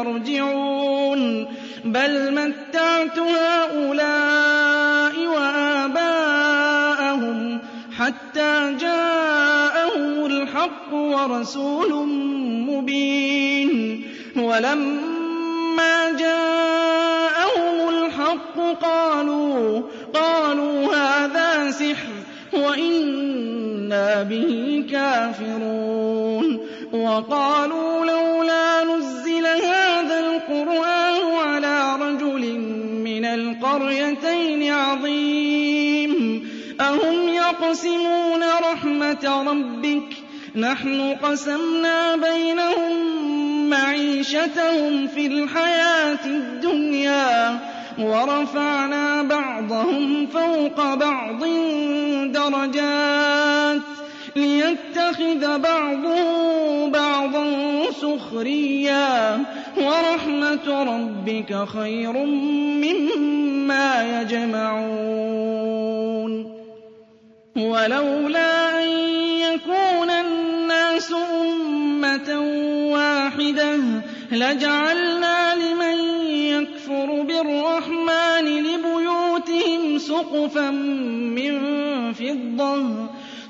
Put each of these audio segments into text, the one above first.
يرجعون. بل متعت هؤلاء وآباءهم حتى جاءهم الحق ورسول مبين. ولما جاءهم الحق قالوا قالوا هذا سحر وإنا به كافرون. وقالوا لولا نزل القريتين عظيم. أهم يقسمون رحمة ربك؟ نحن قسمنا بينهم معيشتهم في الحياة الدنيا ورفعنا بعضهم فوق بعض درجات. ليتخذ بعضهم بعضا سخريا، ورحمة ربك خير مما يجمعون. ولولا أن يكون الناس أمة واحدة، لجعلنا لمن يكفر بالرحمن لبيوتهم سقفا من فضة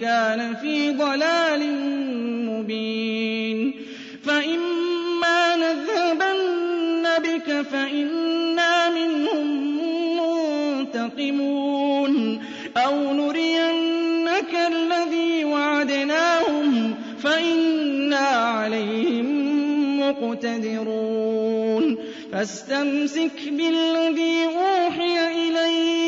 كان في ضلال مبين. فإما نذهبن بك فإنا منهم منتقمون. أو نرينك الذي وعدناهم فإنا عليهم مقتدرون. فاستمسك بالذي أوحي إليك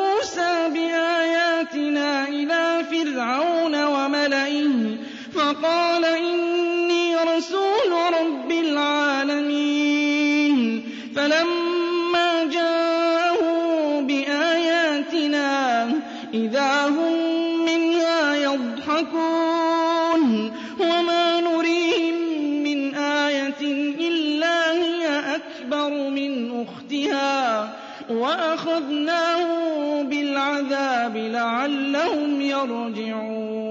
فقال إني رسول رب العالمين. فلما جاءوا بآياتنا إذا هم منها يضحكون. وما نريهم من آية إلا هي أكبر من أختها. وَأَخَذْنَاهُم بِالْعَذَابِ لَعَلَّهُمْ يَرْجِعُونَ.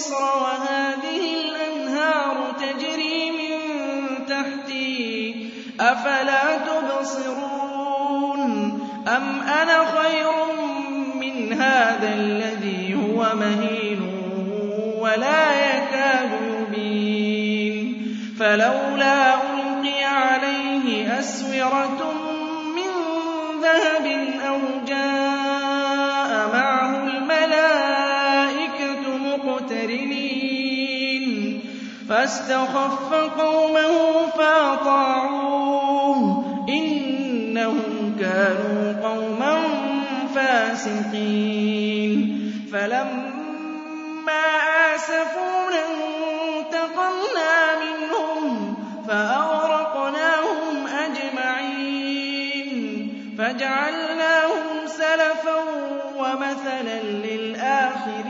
مُلْكُ مِصْرَ وَهَٰذِهِ الْأَنْهَارُ تَجْرِي مِن تَحْتِي ۖ، أَفَلَا تُبْصِرُونَ؟ أَمْ أَنَا خَيْرٌ مِّنْ هَٰذَا الَّذِي هُوَ مَهِينٌ وَلَا يَكَادُ يُبِينُ؟ فَلَوْلَا أُلْقِيَ عَلَيْهِ أَسْوِرَةٌ مِّن ذَهَبٍ أَوْ جَاءَ فَاسْتَخَفَّ قَوْمَهُ فَأَطَاعُوهُ ۚ إِنَّهُمْ كَانُوا قَوْمًا فَاسِقِينَ. فَلَمَّا آسَفُونَا انتَقَمْنَا مِنْهُمْ فَأَغْرَقْنَاهُمْ أَجْمَعِينَ. فَجَعَلْنَاهُمْ سَلَفًا وَمَثَلًا لِّلْآخِرِينَ.